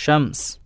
Shams.